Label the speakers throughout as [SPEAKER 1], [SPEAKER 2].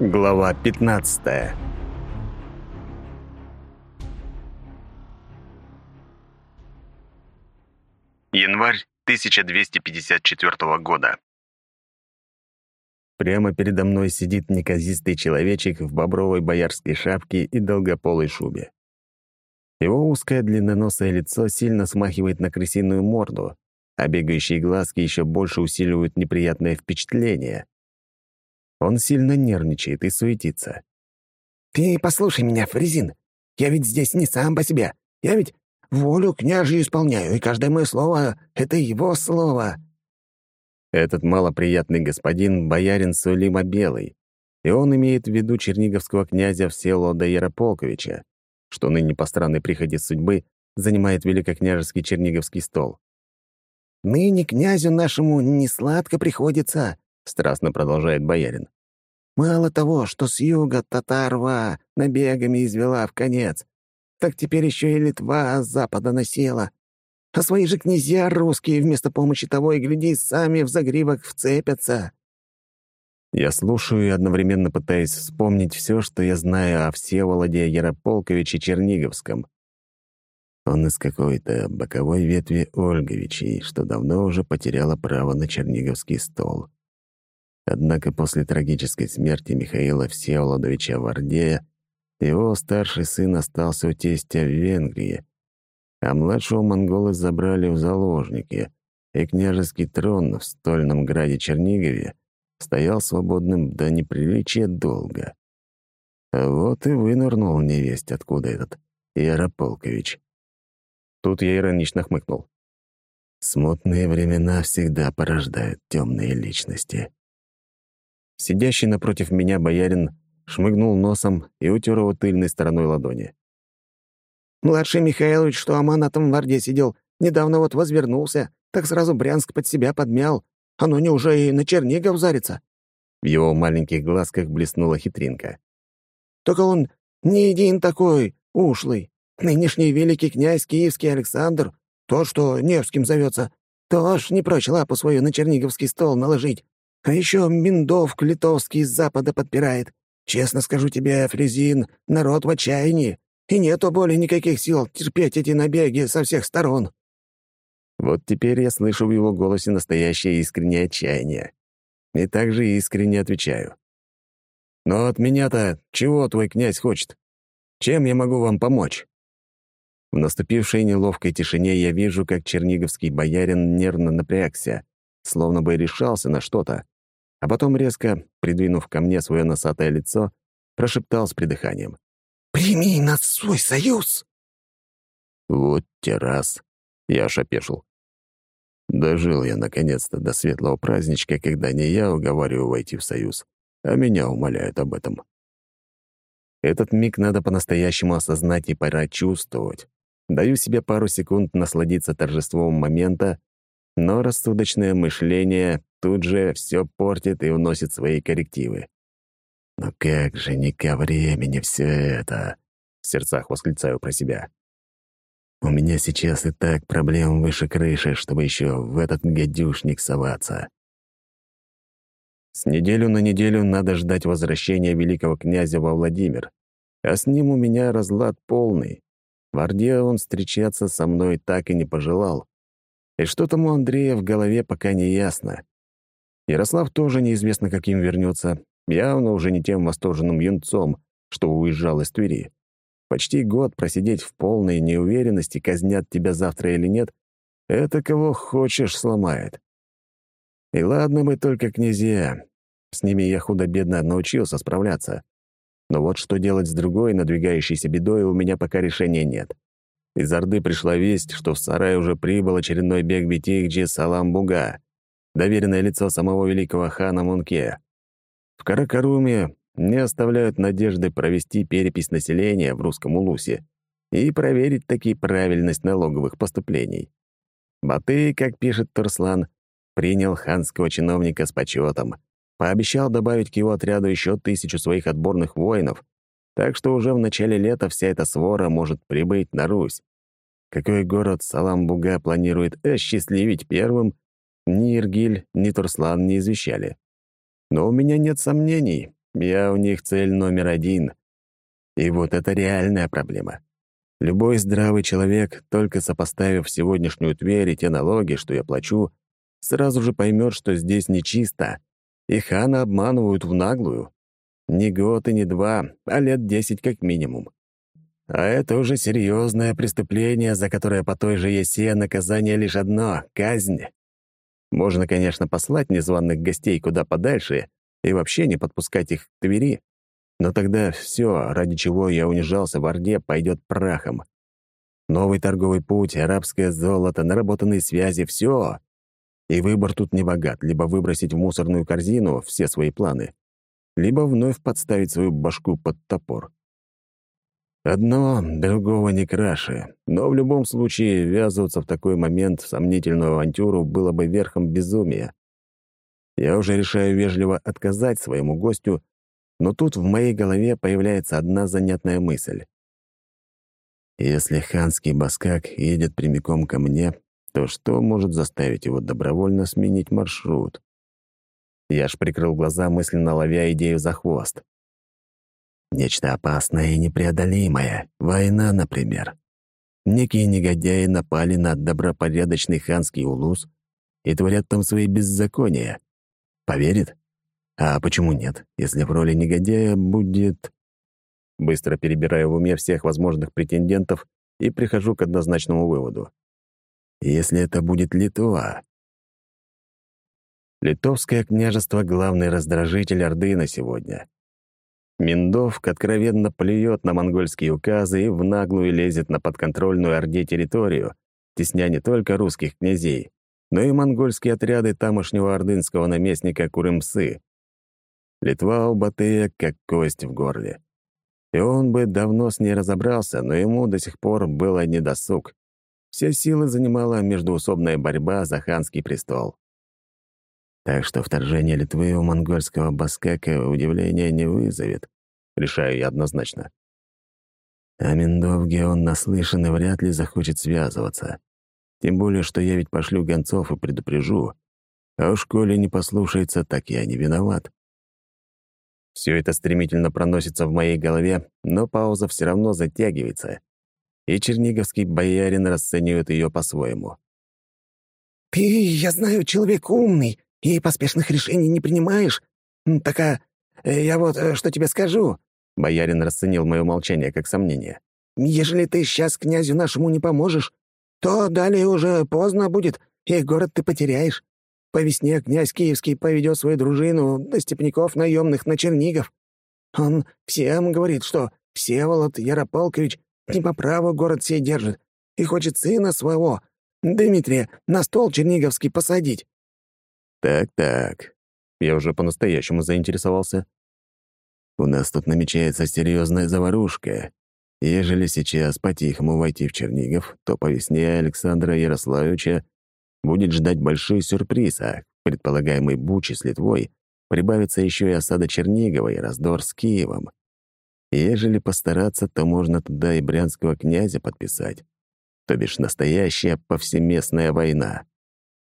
[SPEAKER 1] Глава 15 Январь 1254 года. Прямо передо мной сидит неказистый человечек в бобровой боярской шапке и долгополой шубе. Его узкое длинноносое лицо сильно смахивает на крысиную морду, а бегающие глазки еще больше усиливают неприятное впечатление. Он сильно нервничает и суетится.
[SPEAKER 2] «Ты послушай меня, Фрезин. Я ведь здесь не сам по себе. Я ведь волю княжью исполняю, и каждое мое слово — это его слово».
[SPEAKER 1] Этот малоприятный господин — боярин Сулима Белый, и он имеет в виду черниговского князя Всеволода Ярополковича, что ныне по странной приходе судьбы занимает великокняжеский черниговский стол.
[SPEAKER 2] «Ныне князю нашему не сладко приходится», — страстно продолжает боярин. «Мало того, что с юга татарва набегами извела в конец, так теперь еще и Литва с запада насела. А свои же князья русские вместо помощи того и гляди, сами в загривок вцепятся».
[SPEAKER 1] Я слушаю и одновременно пытаюсь вспомнить все, что я знаю о Всеволоде Ярополковиче Черниговском. Он из какой-то боковой ветви Ольговичей, что давно уже потеряла право на черниговский стол. Однако после трагической смерти Михаила Всеволодовича Вардея его старший сын остался у тестя в Венгрии, а младшего монголы забрали в заложники, и княжеский трон в стольном граде Чернигове стоял свободным до неприличия долго. Вот и вынырнул невесть, откуда этот Ярополкович. Тут я иронично хмыкнул. Смутные времена всегда порождают темные личности. Сидящий напротив меня боярин шмыгнул носом и утер его тыльной стороной ладони.
[SPEAKER 2] «Младший Михайлович, что аманатом в Орде сидел, недавно вот возвернулся, так сразу Брянск под себя подмял. Оно не уже и на Чернигов зарится».
[SPEAKER 1] В его маленьких глазках блеснула хитринка.
[SPEAKER 2] «Только он не един такой, ушлый. Нынешний великий князь Киевский Александр, тот, что Невским зовется, тоже не прочь лапу свою на Черниговский стол наложить. А еще Миндовк литовский с запада подпирает. Честно скажу тебе, Фрезин, народ в отчаянии, и нету более никаких сил терпеть эти набеги со всех сторон».
[SPEAKER 1] Вот теперь я слышу в его голосе настоящее искреннее отчаяние. И также искренне отвечаю. «Но от меня-то чего твой князь хочет? Чем я могу вам помочь?» В наступившей неловкой тишине я вижу, как черниговский боярин нервно напрягся, словно бы решался на что-то, а потом резко, придвинув ко мне свое носатое лицо, прошептал с придыханием.
[SPEAKER 2] «Прими нас свой союз!»
[SPEAKER 1] Вот те раз. Я аж опешил. Дожил я наконец-то до светлого праздничка, когда не я уговариваю войти в союз, а меня умоляют об этом. Этот миг надо по-настоящему осознать и пора чувствовать. Даю себе пару секунд насладиться торжеством момента, но рассудочное мышление тут же все портит и вносит свои коррективы. «Но как же не ко времени все это!» — в сердцах восклицаю про себя. «У меня сейчас и так проблем выше крыши, чтобы еще в этот гадюшник соваться». С неделю на неделю надо ждать возвращения великого князя во Владимир, а с ним у меня разлад полный. В Орде он встречаться со мной так и не пожелал. И что там у Андрея в голове пока не ясно. Ярослав тоже неизвестно, каким вернется, явно уже не тем восторженным юнцом, что уезжал из Твери. Почти год просидеть в полной неуверенности, казнят тебя завтра или нет, это кого хочешь сломает. И ладно бы только князья. С ними я худо-бедно научился справляться. Но вот что делать с другой надвигающейся бедой, у меня пока решения нет. Из Орды пришла весть, что в сарай уже прибыл очередной бег Бетихджи Салам-Буга доверенное лицо самого великого хана Мунке. В Каракаруме не оставляют надежды провести перепись населения в русском Улусе и проверить таки правильность налоговых поступлений. Батый, как пишет Турслан, принял ханского чиновника с почетом, пообещал добавить к его отряду еще тысячу своих отборных воинов, так что уже в начале лета вся эта свора может прибыть на Русь. Какой город Салам-Буга планирует осчастливить первым, ни Иргиль, ни Турслан не извещали. Но у меня нет сомнений. я у них цель номер один. И вот это реальная проблема. Любой здравый человек, только сопоставив сегодняшнюю Тверь и те налоги, что я плачу, сразу же поймет, что здесь нечисто, и хана обманывают в наглую. Не год и не два, а лет десять как минимум. А это уже серьезное преступление, за которое по той же есе наказание лишь одно — казнь. Можно, конечно, послать незваных гостей куда подальше и вообще не подпускать их к Твери, но тогда все, ради чего я унижался в Орде, пойдет прахом. Новый торговый путь, арабское золото, наработанные связи — все. И выбор тут не богат. Либо выбросить в мусорную корзину все свои планы, либо вновь подставить свою башку под топор. Одно другого не краше, но в любом случае ввязываться в такой момент в сомнительную авантюру было бы верхом безумия. Я уже решаю вежливо отказать своему гостю но тут в моей голове появляется одна занятная мысль. Если ханский баскак едет прямиком ко мне, то что может заставить его добровольно сменить маршрут? Я ж прикрыл глаза, мысленно ловя идею за хвост. Нечто опасное и непреодолимое. Война, например. Некие негодяи напали на добропорядочный ханский улус и творят там свои беззакония. Поверит? А почему нет, если в роли негодяя будет... Быстро перебираю в уме всех возможных претендентов и прихожу к однозначному выводу. Если это будет Литва... Литовское княжество — главный раздражитель Орды на сегодня. Миндовк откровенно плюет на монгольские указы и в наглую лезет на подконтрольную Орде территорию, тесня не только русских князей, но и монгольские отряды тамошнего ордынского наместника Курымсы. Литва у Батыя как кость в горле. И он бы давно с ней разобрался, но ему до сих пор было недосуг. Все силы занимала междуусобная борьба за ханский престол. Так что вторжение Литвы у монгольского баскака удивления не вызовет, решаю я однозначно. А Миндовге он наслышан и вряд ли захочет связываться. Тем более, что я ведь пошлю гонцов и предупрежу. А уж коли не послушается, так я не виноват. Все это стремительно проносится в моей голове, но пауза все равно затягивается, и черниговский боярин расценивает ее по-своему.
[SPEAKER 2] «Ты, я знаю, человек умный и поспешных решений не принимаешь. Так а э, я вот э, что тебе скажу».
[SPEAKER 1] Боярин расценил мое молчание как сомнение.
[SPEAKER 2] «Ежели ты сейчас князю нашему не поможешь, то далее уже поздно будет, и город ты потеряешь. По весне князь Киевский поведет свою дружину до степняков наемных на Чернигов. Он всем говорит, что Всеволод Ярополкович не по праву город сей держит и хочет сына своего, Дмитрия, на стол черниговский посадить».
[SPEAKER 1] «Так-так, я уже по-настоящему заинтересовался. У нас тут намечается серьезная заварушка. Ежели сейчас по-тихому войти в Чернигов, то по весне Александра Ярославича будет ждать большой сюрприз, а предполагаемой буче с Литвой прибавится еще и осада Чернигова и раздор с Киевом. Ежели постараться, то можно туда и брянского князя подписать. То бишь настоящая повсеместная война.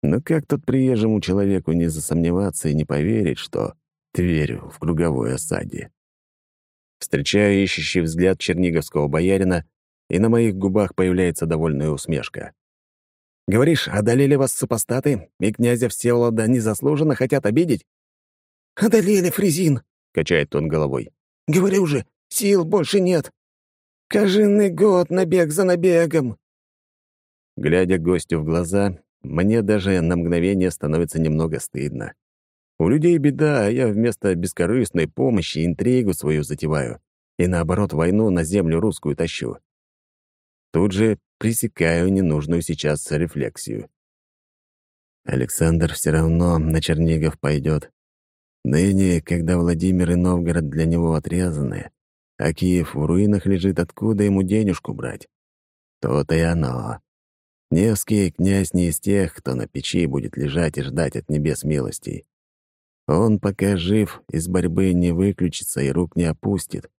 [SPEAKER 1] Но как тут приезжему человеку не засомневаться и не поверить, что Тверь в круговой осаде? Встречаю ищущий взгляд черниговского боярина, и на моих губах появляется довольная усмешка. Говоришь, одолели вас супостаты, и князя Всеволода незаслуженно хотят обидеть?»
[SPEAKER 2] «Одолели, Фрезин!» — качает он головой. «Говорю же, сил больше нет. Кожинный год набег за набегом!»
[SPEAKER 1] Глядя гостю в глаза, мне даже на мгновение становится немного стыдно. У людей беда, а я вместо бескорыстной помощи интригу свою затеваю и, наоборот, войну на землю русскую тащу. Тут же пресекаю ненужную сейчас рефлексию. Александр все равно на Чернигов пойдет. Ныне, когда Владимир и Новгород для него отрезаны, а Киев в руинах лежит, откуда ему денежку брать? То-то и оно. Невский князь не из тех, кто на печи будет лежать и ждать от небес милостей. Он, пока жив, из борьбы не выключится и рук не опустит.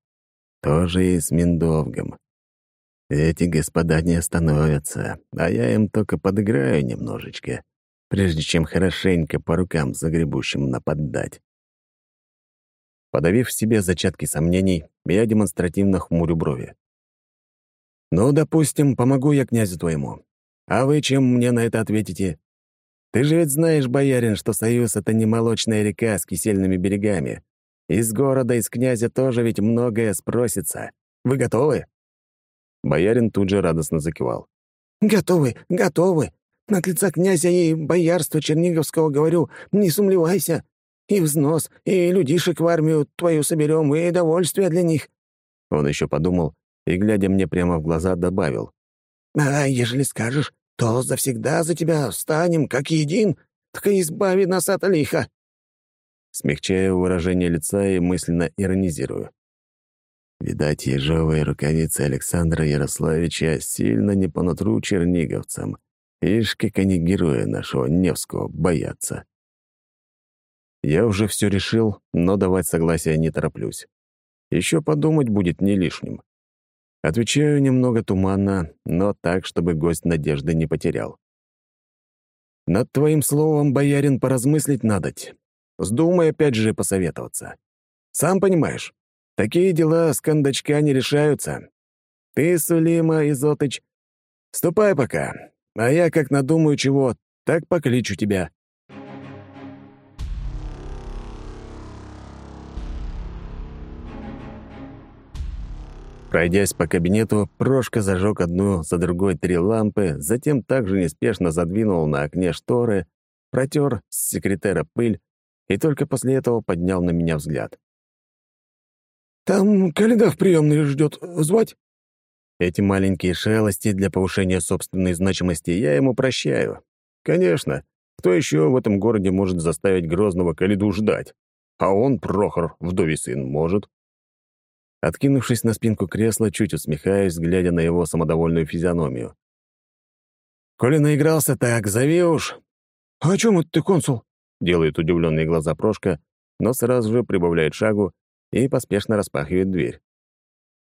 [SPEAKER 1] Тоже и с Миндовгом. Эти господа не остановятся, а я им только подыграю немножечко, прежде чем хорошенько по рукам загребущим наподдать. Подавив в себе зачатки сомнений, я демонстративно хмурю брови. «Ну, допустим, помогу я князю твоему. А вы чем мне на это ответите? Ты же ведь знаешь, боярин, что Союз — это не молочная река с кисельными берегами. Из города, из князя тоже ведь многое спросится. Вы готовы?» Боярин тут же радостно закивал.
[SPEAKER 2] «Готовы, готовы. От лица князя и боярства Черниговского говорю, не сумлевайся. И взнос, и людишек в армию твою соберем, и довольствие для них».
[SPEAKER 1] Он еще подумал и, глядя мне прямо в глаза, добавил.
[SPEAKER 2] «А ежели скажешь, то завсегда за тебя встанем, как един, так и избави нас от лиха».
[SPEAKER 1] Смягчаю выражение лица и мысленно иронизирую. Видать, ежовые рукавицы Александра Ярославича сильно не по нутру черниговцам. Ишь, как они героя нашего Невского боятся. Я уже все решил, но давать согласие не тороплюсь. Еще подумать будет не лишним. Отвечаю немного туманно, но так, чтобы гость надежды не потерял. Над твоим словом, боярин, поразмыслить надоть. Вздумай опять же посоветоваться. Сам понимаешь, такие дела с кондачка не решаются. Ты, Сулима Изотыч, ступай пока, а я как надумаю чего, так покличу тебя. Пройдясь по кабинету, Прошка зажег одну за другой три лампы, затем также неспешно задвинул на окне шторы, протер с секретера пыль и только после этого поднял на меня взгляд.
[SPEAKER 2] «Там Каледа в приемной ждет. Звать?»
[SPEAKER 1] Эти маленькие шалости для повышения собственной значимости я ему прощаю. Конечно, кто еще в этом городе может заставить грозного Калиду ждать? А он, Прохор, вдовий сын, может. Откинувшись на спинку кресла, чуть усмехаясь, глядя на его самодовольную физиономию. «Коли наигрался так, зови уж!»
[SPEAKER 2] «А о чем это ты, консул?»
[SPEAKER 1] — делает удивленные глаза Прошка, но сразу же прибавляет шагу и поспешно распахивает дверь.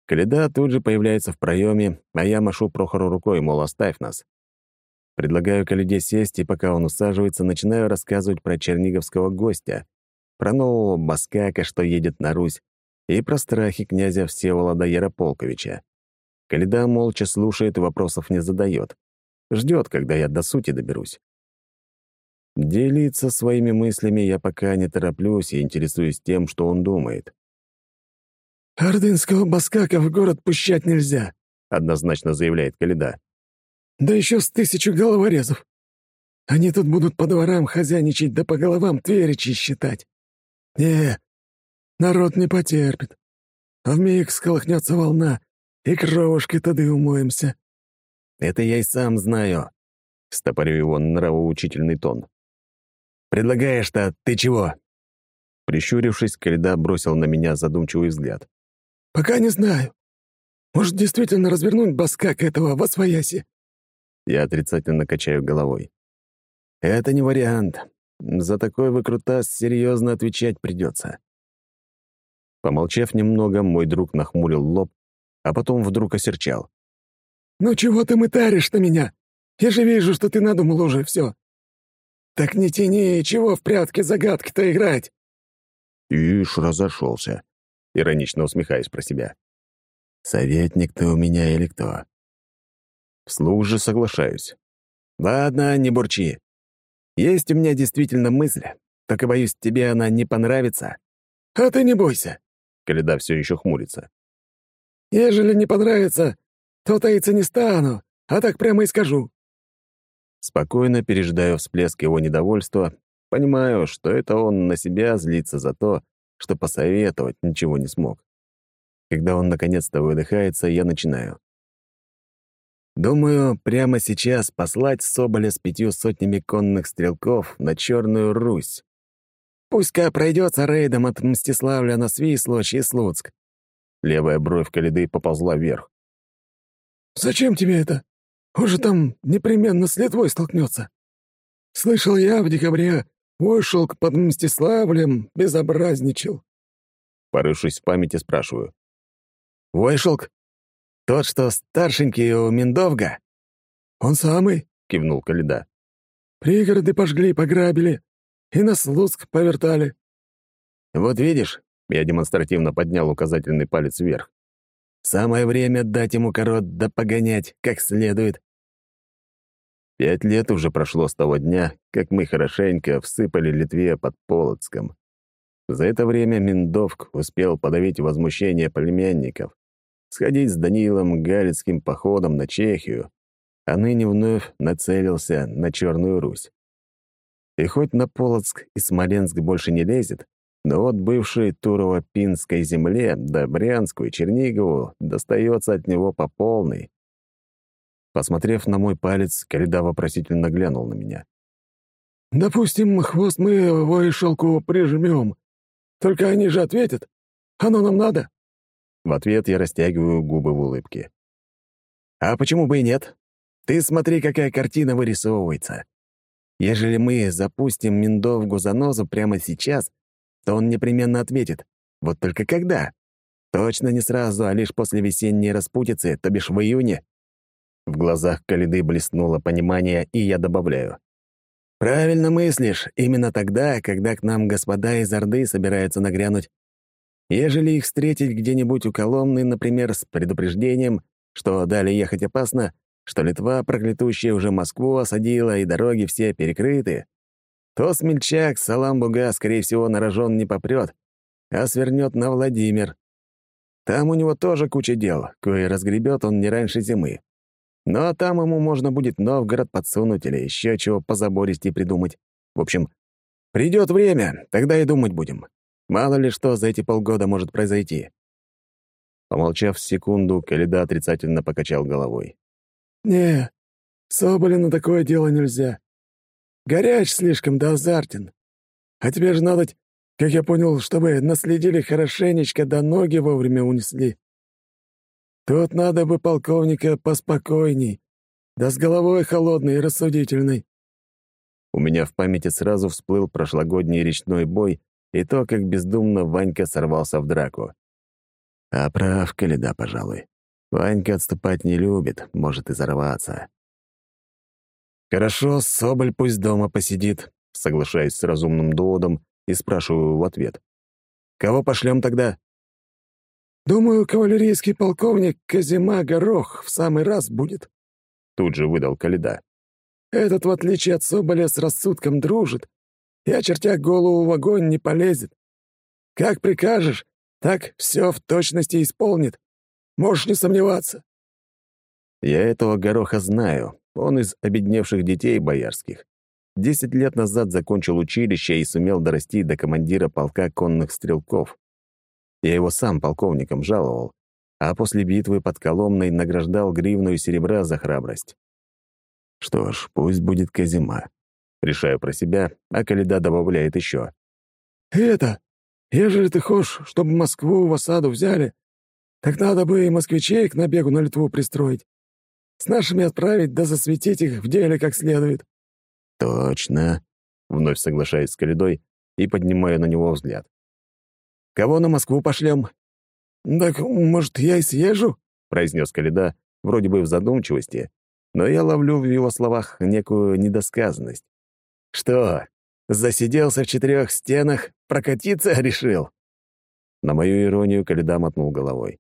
[SPEAKER 1] Каледа тут же появляется в проеме, а я машу Прохору рукой, мол, оставь нас. Предлагаю Каледе сесть, и пока он усаживается, начинаю рассказывать про черниговского гостя, про нового баскака, что едет на Русь, и про страхи князя Всеволода Ярополковича. Каледа молча слушает и вопросов не задает. Ждет, когда я до сути доберусь. Делиться своими мыслями я пока не тороплюсь и интересуюсь тем, что он думает.
[SPEAKER 2] «Ордынского баскака в город пущать нельзя», — однозначно заявляет Каледа. «Да еще с тысячу головорезов. Они тут будут по дворам хозяйничать да по головам тверичи считать. Не, Народ не потерпит. А вмиг сколыхнется волна, и кровушкой тады умоемся».
[SPEAKER 1] «Это я и сам знаю», — стопорю его нравоучительный тон. «Предлагаешь-то ты чего?» Прищурившись, Кальда бросил на меня задумчивый взгляд.
[SPEAKER 2] «Пока не знаю. Может, действительно развернуть баскак этого во свояси?»
[SPEAKER 1] Я отрицательно качаю головой. «Это не вариант. За такой выкрутас серьезно отвечать придется. Помолчав немного, мой друг нахмурил лоб, а потом вдруг осерчал.
[SPEAKER 2] «Ну чего ты мытаришь на меня? Я же вижу, что ты надумал уже все. Так не тяни, чего в прятки-загадки-то играть?»
[SPEAKER 1] Ишь, разошелся, иронично усмехаясь про себя. «Советник ты у меня или кто?» Вслух же соглашаюсь. «Ладно, не бурчи. Есть у меня действительно мысль, только, боюсь, тебе она не понравится».
[SPEAKER 2] «А ты не бойся.
[SPEAKER 1] Каледа все еще хмурится.
[SPEAKER 2] «Ежели не понравится, то таиться не стану, а так прямо и скажу».
[SPEAKER 1] Спокойно пережидаю всплеск его недовольства, понимаю, что это он на себя злится за то, что посоветовать ничего не смог. Когда он наконец-то выдыхается, я начинаю. Думаю, прямо сейчас послать Соболя с пятью сотнями конных стрелков на Черную Русь. Пусть-ка пройдется рейдом от Мстиславля на Свислочь и Слуцк. Левая бровь Калиды поползла вверх.
[SPEAKER 2] «Зачем тебе это? Он же там непременно с Литвой столкнется. Слышал я в декабре, вышел под Мстиславлем, безобразничал».
[SPEAKER 1] Порывшись в памяти, спрашиваю. «Войшелк? Тот, что старшенький у Миндовга?»
[SPEAKER 2] «Он самый», — кивнул Калида. «Пригороды пожгли, пограбили, и на Слуцк повертали».
[SPEAKER 1] «Вот видишь, Я демонстративно поднял указательный палец вверх. «Самое время дать ему корот да погонять как следует». Пять лет уже прошло с того дня, как мы хорошенько всыпали Литве под Полоцком. За это время Миндовк успел подавить возмущение племянников, сходить с Даниилом Галицким походом на Чехию, а ныне вновь нацелился на Черную Русь. И хоть на Полоцк и Смоленск больше не лезет, но вот бывшей Турово-Пинской земле, да Брянску и Чернигову достается от него по полной. Посмотрев на мой палец, Коляда вопросительно глянул на меня.
[SPEAKER 2] «Допустим, хвост мы его и шелку прижмем. Только они же ответят. Оно нам надо?»
[SPEAKER 1] В ответ я растягиваю губы в улыбке. «А почему бы и нет? Ты смотри, какая картина вырисовывается. Ежели мы запустим Миндовгу занозу прямо сейчас, то он непременно ответит. Вот только когда? Точно не сразу, а лишь после весенней распутицы, то бишь в июне. В глазах Калиды блеснуло понимание, и я добавляю. «Правильно мыслишь, именно тогда, когда к нам господа из Орды собираются нагрянуть. Ежели их встретить где-нибудь у Коломны, например, с предупреждением, что далее ехать опасно, что Литва, проклятущая, уже Москву осадила, и дороги все перекрыты, то смельчак Салам-Буга, скорее всего, на рожон не попрет, а свернет на Владимир. Там у него тоже куча дел, кое разгребет он не раньше зимы. Но там ему можно будет Новгород подсунуть или еще чего позабористей придумать. В общем, придет время, тогда и думать будем. Мало ли что за эти полгода может произойти. Помолчав секунду, Каледа отрицательно покачал головой.
[SPEAKER 2] «Не, Соболю на такое дело нельзя. Горяч слишком да азартен. А тебе же надо, как я понял, чтобы наследили хорошенечко, да ноги вовремя унесли. Тут надо бы полковника поспокойней, да с головой холодной и рассудительной».
[SPEAKER 1] У меня в памяти сразу всплыл прошлогодний речной бой и то, как бездумно Ванька сорвался в драку. А прав Каледа, пожалуй. Ванька отступать не любит, может и взорваться. «Хорошо, Соболь пусть дома посидит», соглашаясь с разумным доводом и спрашиваю в ответ. «Кого пошлем тогда?»
[SPEAKER 2] «Думаю, кавалерийский полковник Казима Горох в самый раз будет»,
[SPEAKER 1] тут же выдал Каледа.
[SPEAKER 2] «Этот, в отличие от Соболя, с рассудком дружит и, очертя голову в огонь, не полезет. Как прикажешь, так все в точности исполнит. Можешь не сомневаться».
[SPEAKER 1] «Я этого Гороха знаю. Он из обедневших детей боярских. Десять лет назад закончил училище и сумел дорасти до командира полка конных стрелков. Я его сам полковником жаловал, а после битвы под Коломной награждал гривну и серебра за храбрость. Что ж, пусть будет Казима. Решаю про себя, а Каледа добавляет еще.
[SPEAKER 2] «Это, ежели ты хочешь, чтобы Москву в осаду взяли, так надо бы и москвичей к набегу на Литву пристроить. С нашими отправить да засветить их в деле как следует».
[SPEAKER 1] «Точно», — вновь соглашаюсь с Каледой и поднимаю на него взгляд. «Кого на Москву пошлем?»
[SPEAKER 2] «Так, может, я и съезжу?»
[SPEAKER 1] — произнес Каледа, вроде бы в задумчивости, но я ловлю в его словах некую недосказанность. «Что, засиделся в четырех стенах, прокатиться решил?» На мою иронию Каледа мотнул головой.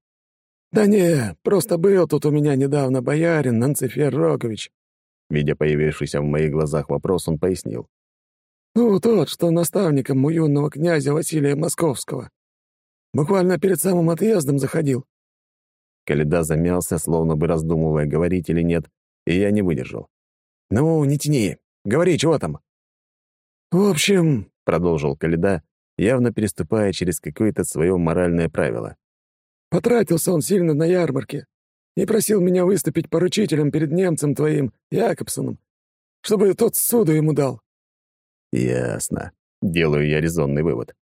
[SPEAKER 2] «Да не, просто был тут у меня недавно боярин Нанцифер Рокович».
[SPEAKER 1] Видя появившийся в моих глазах вопрос, он пояснил.
[SPEAKER 2] «Ну, тот, что наставником у юного князя Василия Московского. Буквально перед самым отъездом заходил».
[SPEAKER 1] Каледа замялся, словно бы раздумывая, говорить или нет, и я не выдержал. «Ну, не тяни. Говори, чего там?»
[SPEAKER 2] «В общем», —
[SPEAKER 1] продолжил Каледа, явно переступая через какое-то свое моральное правило.
[SPEAKER 2] Потратился он сильно на ярмарке и просил меня выступить поручителем перед немцем твоим, Якобсоном, чтобы тот суду ему дал».
[SPEAKER 1] «Ясно. Делаю я резонный вывод.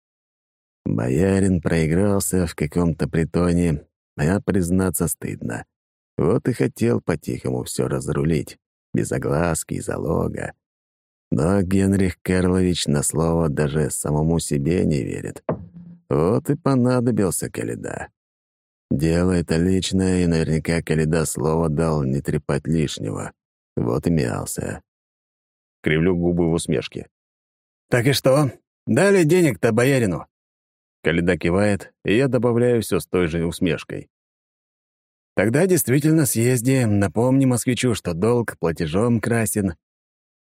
[SPEAKER 1] Боярин проигрался в каком-то притоне, а признаться стыдно. Вот и хотел по-тихому все разрулить, без огласки и залога. Но Генрих Карлович на слово даже самому себе не верит. Вот и понадобился Каледа. Дело это личное, и наверняка Каледа слово дал не трепать лишнего. Вот и мялся. Кривлю губы в усмешке. «Так и что? Дали денег-то боярину?» Каледа кивает, и я добавляю все с той же усмешкой. Тогда действительно съезди, напомни москвичу, что долг платежом красен.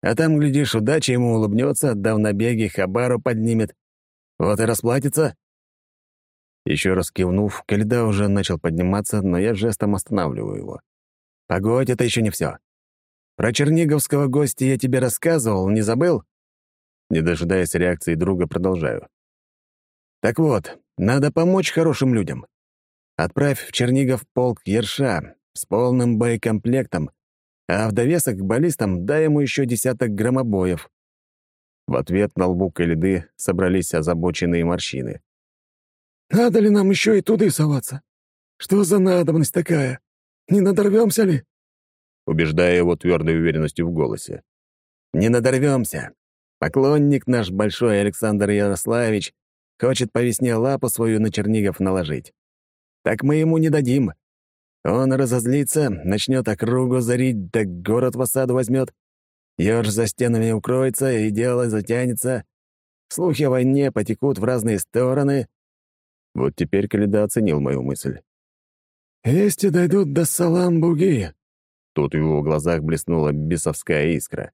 [SPEAKER 1] А там, глядишь, удача ему улыбнется, отдав набеги, хабару поднимет. Вот и расплатится. Еще раз кивнув, Кальда уже начал подниматься, но я жестом останавливаю его. «Погодь, это еще не все. Про черниговского гостя я тебе рассказывал, не забыл?» Не дожидаясь реакции друга, продолжаю. «Так вот, надо помочь хорошим людям. Отправь в Чернигов полк Ерша с полным боекомплектом, а в довесок к баллистам дай ему еще десяток громобоев». В ответ на лбу Калиды собрались озабоченные морщины.
[SPEAKER 2] «Надо ли нам еще и туды соваться? Что за надобность такая? Не надорвемся ли?»
[SPEAKER 1] Убеждая его твердой уверенностью в голосе. «Не надорвемся. Поклонник наш большой Александр Ярославич хочет по весне лапу свою на Чернигов наложить. Так мы ему не дадим. Он разозлится, начнет округу зарить, да город в осаду возьмет. Ёж за стенами укроется, и дело затянется. Слухи о войне потекут в разные стороны. Вот теперь Каледа оценил мою мысль.
[SPEAKER 2] «Вести дойдут до Салам-Буги».
[SPEAKER 1] Тут в его глазах блеснула бесовская искра.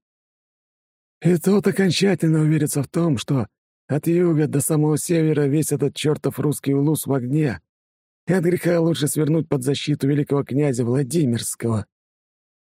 [SPEAKER 2] И тот окончательно уверится в том, что от юга до самого севера весь этот чертов русский улус в огне, и от греха лучше свернуть под защиту великого князя Владимирского.